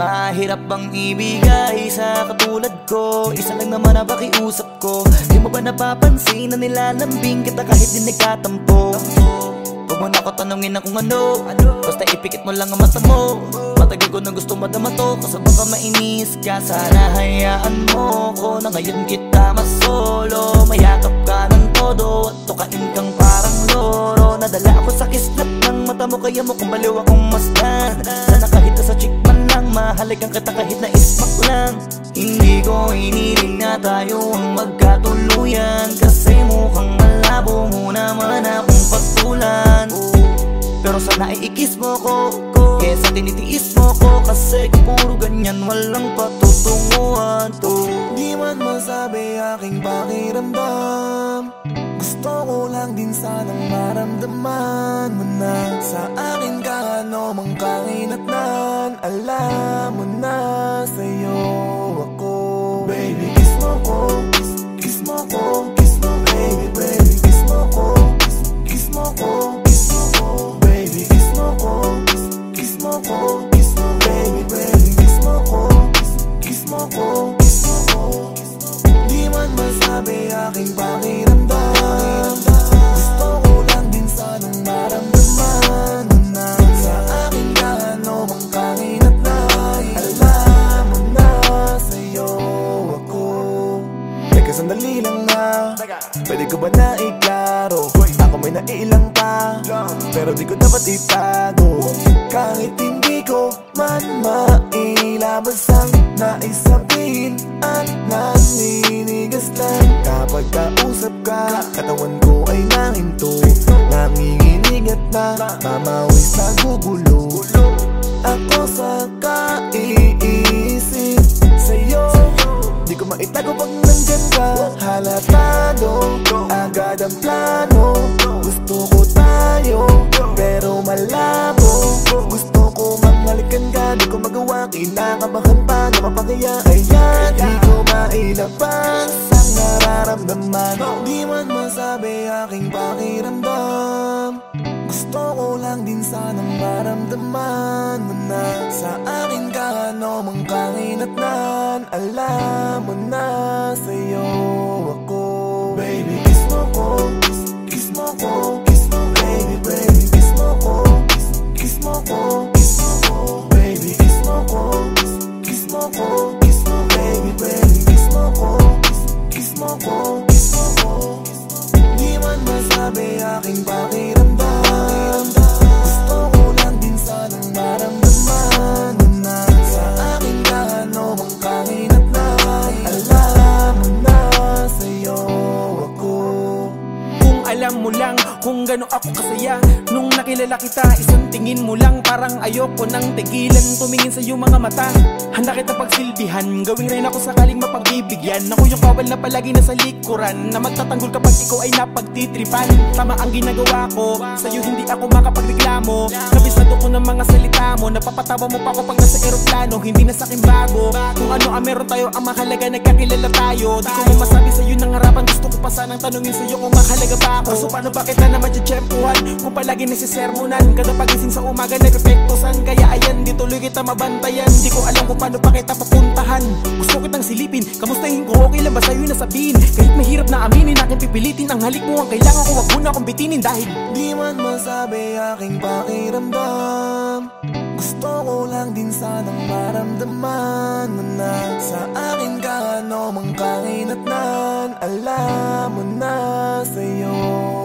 Mahirap bang ibigay sa katulad ko? Isa lang naman na pakiusap ko. Di mo ba napapansin na nilalambing kita kahit di nagkatampo Huwag mo na ako tanungin na kung ano. Basta ipikit mo lang ang mata mo. Matagal ko na gusto madama to. Kasi baka mainis ka. Sana hayaan mo ko Na ngayon kita masolo. Mayakap ka ng todo At tukain kang parang loro. Nadala ako sa kislap ng mata mo Kaya mo kung baliw akong masdan Mahalikan kita kahit na ismak lang. Hindi ko hiniling na tayo ang magkatuluyan. Kasi mukhang malabo mo naman akong pagtulan. Pero sana ay ikis mo ko Kesa tinitiis mo ko Kasi puro ganyan walang patutunguhan to Di man masabi aking pakiramdam. Gusto ko lang din sanang maramdaman mo na Sa akin ka ano mang kahinatnan Alam mo na sa'yo Pero di ko dapat itago Kahit hindi ko man mailabas ang nais sabihin At naninigas lang Kapag kausap ka Katawan ko ay nahinto. Nanginginig at na Mamawis na gugulo. Ako sa kaiisip Sa'yo. Di ko maitago pag nandyan ka. Halatado Agad ang plano magawa Kinakabahan pa na mapakaya Kaya di ko mailabas Ang nararamdaman? Di man masabi aking pakiramdam. Gusto ko lang din sanang maramdaman mo na. Sa akin ka ano mang kahinatnan Alam mo na sa'yo kung gano ako kasaya Nung nakilala kita, isang tingin mo lang Parang ayoko nang tigilan. Tumingin sa iyong mga mata Handa kita pagsilbihan. Gawing rin ako sakaling mapagbibigyan Ako yung kawal na palagi nasa likuran Na magtatanggol kapag ikaw ay napagtitripan. Tama ang ginagawa ko Sa'yo hindi ako makapagreklamo. Kabisado ko ng mga salita mo Napapatawa mo pa ako pag nasa eroplano. Hindi na sakin bago Kung ano ang meron tayo Ang mahalaga nagkakilala tayo. Di ko mo masabi sa'yo ng harapan Gusto ko pa sanang tanungin sa'yo kung mahalaga ba ako. So paano ba kita na madjempuhan Kung palagi nasisermonan. Kada pagising sa umaga nagpepektosan Kaya ayan di tuloy kita mabantayan. Di ko alam kung paano pa kita papuntahan. Gusto kitang silipin Kamustahin ko okay lang ba sa'yo na sabihin? Kahit mahirap na aminin aking pipilitin Ang halik mo. Ang kailangan ko Wag mo na bitinin dahil Di man masabi aking pakiramdam. Gusto ko lang din sanang maramdaman na Sa akin ka ano mang kahinatnan Alam mo na sa'yo